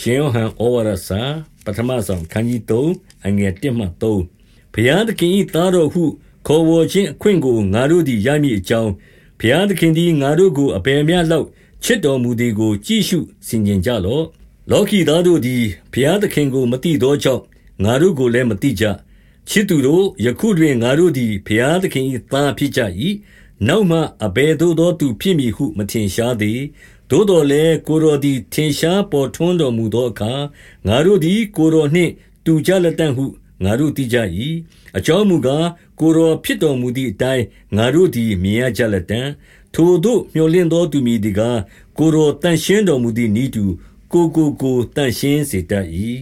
ရှင်ယောဟန်ဩဝါဒစာပထမဆုံးခန်းကြီး3အငယ်1မှ3ဘုရားသခင်၏သားတော်ဟုခေါ်ဝေါ်ခြင်းအခွင့်ကိုငါတို့သည်ရမည်အကြောင်းဘုရားသခင်သည်ငါတို့ကိုအပေများလောက်ချစ်တော်မူသည်ကို ကြည့်ရှုဆင်ခြင်ကြလော့လောကီသားတို့သည်ဘုရားသခင်ကိုမသိသောကြောင့်ငါတို့ကိုလည်းမသိကြချစ်သူတို့ယခုတွင်ငါတို့သည်ဘုရားသခင်၏သားဖြစ်ကြ၏နောက်မှအဘယ်သို့သောသူဖြစ်မည်ဟုမထင်ရှားသေး သို့တော်လည်း ကိုတော်သည် ထင်ရှားပေါ်ထွန်းတော်မူသောအခါ ငါတို့သည် ကိုတော်နှင့် တူကြလက်တန့်ဟု ငါတို့သိကြ၏အကြောင်းမူကား ကိုတော်ဖြစ်တော်မူသည့်အတိုင်း ငါတို့သည် မြင်ရကြလက်တန့်ထိုတို့မျှော်လင့်သော သူမည်ဒီကား ကိုတော်တန်ရှင်းတော်မူသည့်ဤသူကိုကိုကိုတန်ရှင်းစေတတ်၏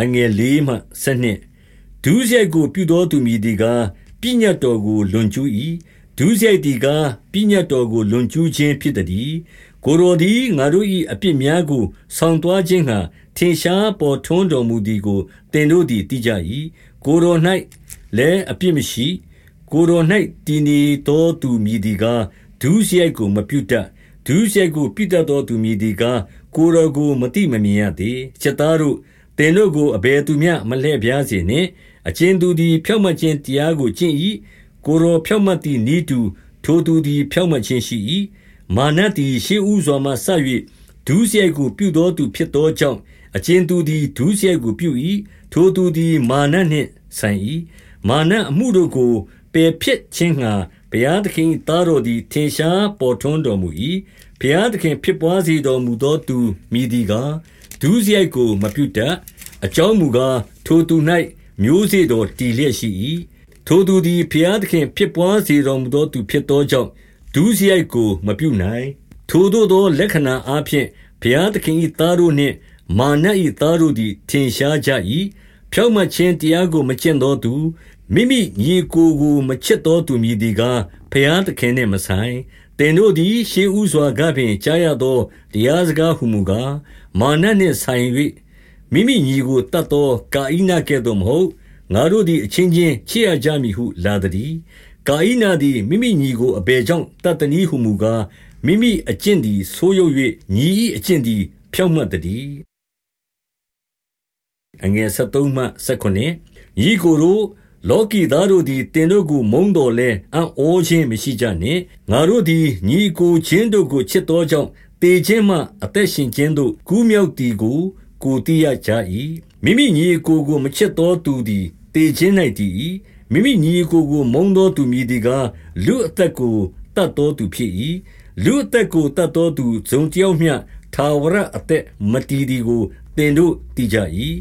အငယ်လေးမှဆက်နှစ်ဒုစရိုက်ကို ပြုသောသူမည်ဒီကား ပညတ်တော်ကို လွန်ကျူး၏ ဒုစရိုက်ဒီကားပညတ်တော်ကို လွန်ကျူးခြင်းဖြစ်သည် ကိုတော်သည် ငါတို့၏အပြစ်များကို ဆောင်သွားခြင်းဟာထင်ရှားပေါ်ထွန်းတော်မူသည်ကို သင်တို့သည် သိကြ၏ကိုတော်၌လည်းအပြစ်မရှိ ကိုတော်၌တည်နေသောသူမည်ဒီကား ဒုစရိုက်ကို မပြုတတ် ဒုစရိုက်ကို ပြုတတ်သောသူမည်ဒီကား ကိုတော်ကိုမတိမမြင်ရသေး ချက်သားတို့ သင်တို့ကို အဘယ်သူမျှ မလှည့်ပြားစေနှင့်အချင်းသူသည် ဖြောက်မှတ်ခြင်းတရားကို ကျင့်၏ ကိုရောဖြောက်မှတ်သည့်ဤသူထိုသူသည် ဖြောက်မှတ်ခြင်းရှိ၏မာနသည် ရှေးဥစွာမှဆ၍ဒုစရိုက်ကို ပြုသောသူဖြစ်သောကြောင့်အချင်းသူသည် ဒုစရိုက်ကိုပြု၏ထိုသူသည် မာနနှင့်ဆိုင်၏မာနအမှုတို့ကို ပယ်ဖြစ်ခြင်းငှာဘုရားသခင်သားတော်သည် ထင်ရှားပေါ်ထွန်းတော်မူ၏ဘုရားသခင်ဖြစ်ပွားစေတော်မူသောသူမိဒီကား ဒုစရိုက်ကို မပြုတတ် အကြောင်းမူကား ထိုသူ၌မျိုးစေ့တော်တည်လျက်ရှိ၏ ထိုသူသည်ဘုရားသခင်ဖြစ်ပွားစေတော်မူသောသူဖြစ်သောကြောင့်ဒုစရိုက်ကိုမပြုနိုင်ထိုသို့သောလက္ခဏာအားဖြင့်ဘုရားသခင်၏သားတို့နှင့်မာန၏သားတို့သည်ထင်ရှားကြ၏ဖြောင့်မတ်ခြင်းတရားကိုမကျင့်သောသူမိမိညီကိုယ်ကိုမချစ်သောသူမည်ဒီကားဘုရားသခင်နှင့်မဆိုင်တင်တို့သည်ရှေးဥစွာကပင်ကြားရသောတရားစကားဟုမူကားမာနနှင့်ဆိုင်၍မိမိညီကိုတတ်သောကာဣနကဲ့သို့မဟုတ် ငါတို့သည် အချင်းချင်းချစ်ရကြမည်ဟု လာသည်ကာဣနသည် မိမိညီကို အဘယ်ကြောင့်တတ်တနည်းဟုမူကား မိမိအကျင့်သည် ဆိုးရုပ်၍ညီ၏အကျင့်သည် ဖြောင့်မတ်သည်အငယ်73မှ79ညီကိုတို့ လောကီသားတို့သည်တင်တို့ကို မုန်းတော်လဲအံ့ဩခြင်းမရှိကြနှင့် ငါတို့သည် ညီကိုချင်းတို့ကို ချစ်သောကြောင့်တေခြင်းမှ အသက်ရှင်ခြင်းသို့ ကူးမြောက်သည်ကို ကိုသိရကြ၏ မိမိညီကိုကို မချစ်သောသူသည်တေခြင်း၌တည်၏မိမိညီကိုကို မုန်းသောသူမည်ဒီကားလူအသက်ကိုတတ်သောသူဖြစ်၏လူအသက်ကိုတတ်သောသူဇုံတယောက်မျှသာဝရအသက်မတည်သည်ကိုတင်တို့သိကြ၏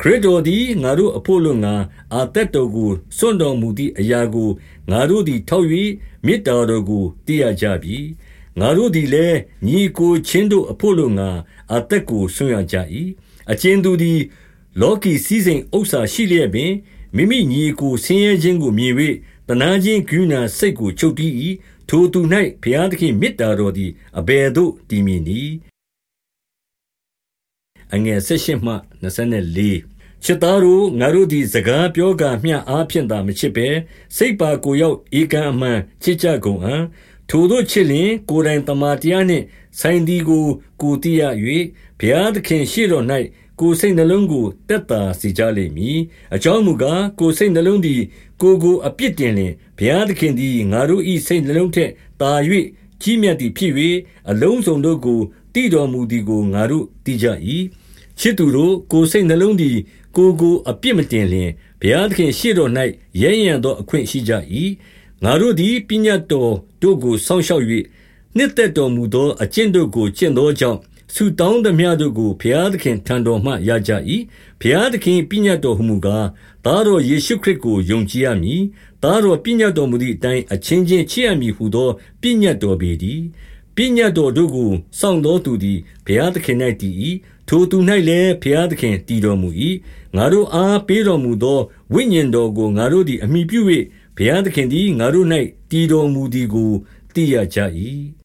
ခရစ်တော်သည်ငါတို့အဖို့လွန်ငါအသက်တော်ကိုစွန့်တော်မူသည့်အရာကိုငါတို့သည်ထောက်၍မေတ္တာတော်ကိုသိရကြပြီငါတို့သည်လည်းညီကိုချင်းတို့အဖို့လွန်ငါအသက်ကိုစွန့်ရကြ၏အချင်းသူသည် လောကီစည်းစိမ်ဥစ္စာရှိလျက်ပင်မိမိညီကိုဆင်းရဲခြင်းကိုမြင်၍တနာခြင်းဂုဏစိတ်ကိုချုပ်တီး၏ထိုသူ၌ဘုရားသခင်မေတ္တာတော်သည်အဘယ်သို့တည်မြင်နည်းအငယ်၁၈မှ24ချစ်သားတို့ငါတို့သည်စကားပြောကာမျှအားဖြင့်သာမချစ်ပဲစိတ်ပါကိုရောက်ဧကံအမှန်ချစ်ကြကုန်အံ့ထိုတို့ချစ်လျင်ကိုယ်တိုင်တမာတရားနှင့်ဆိုင်သည်ကိုကိုသိရ၍ဘုရားသခင်ရှေ့တော်၌ ကိုယ်စိတ်နှလုံးကိုတက်တာစေကြလိမ့်မည်အကြောင်းမူကားကိုယ်စိတ်နှလုံးသည်ကိုကိုအပြစ်တင်လင်ဘုရားသခင်သည်ငါတို့၏စိတ်နှလုံးထက်သာ၍ကြီးမြတ်သည်ဖြစ်၍အလုံးစုံတို့ကိုတည်တော်မူသည်ကိုငါတို့သိကြ၏ချစ်သူတို့ကိုယ်စိတ်နှလုံးသည်ကိုကိုအပြစ်မတင်လင်ဘုရားသခင်ရှေ့တော်၌ရဲရံသောအခွင့်ရှိကြ၏ငါတို့သည်ပညတ်တော်တို့ကိုစောင့်ရှောက်၍နှစ်သက်တော်မူသောအကျင့်တို့ကိုကျင့်သောကြောင့် ဆုတောင်းသမျှတို့ကိုဘုရားသခင်ထံတော်မှရကြ၏ဘုရားသခင်ပညတ်တော်မူကားသားတော်ယေရှုခရစ်ကိုယုံကြည်ရမည်သားတော်ပညတ်တော်မူသည့်အတိုင်းအချင်းချင်းချစ်ရမည်ဟုသောပညတ်တော်ပေသည်ပညတ်တော်တို့ကိုစောင့်တော်သူသည်ဘုရားသခင်၌တည်၏ထိုသူ၌လည်းဘုရားသခင်တည်တော်မူ၏ငါတို့အားပေးတော်မူသောဝိညာဉ်တော်ကိုငါတို့သည်အမိပြု၍ဘုရားသခင်သည်ငါတို့၌တည်တော်မူသည်ကိုသိရကြ၏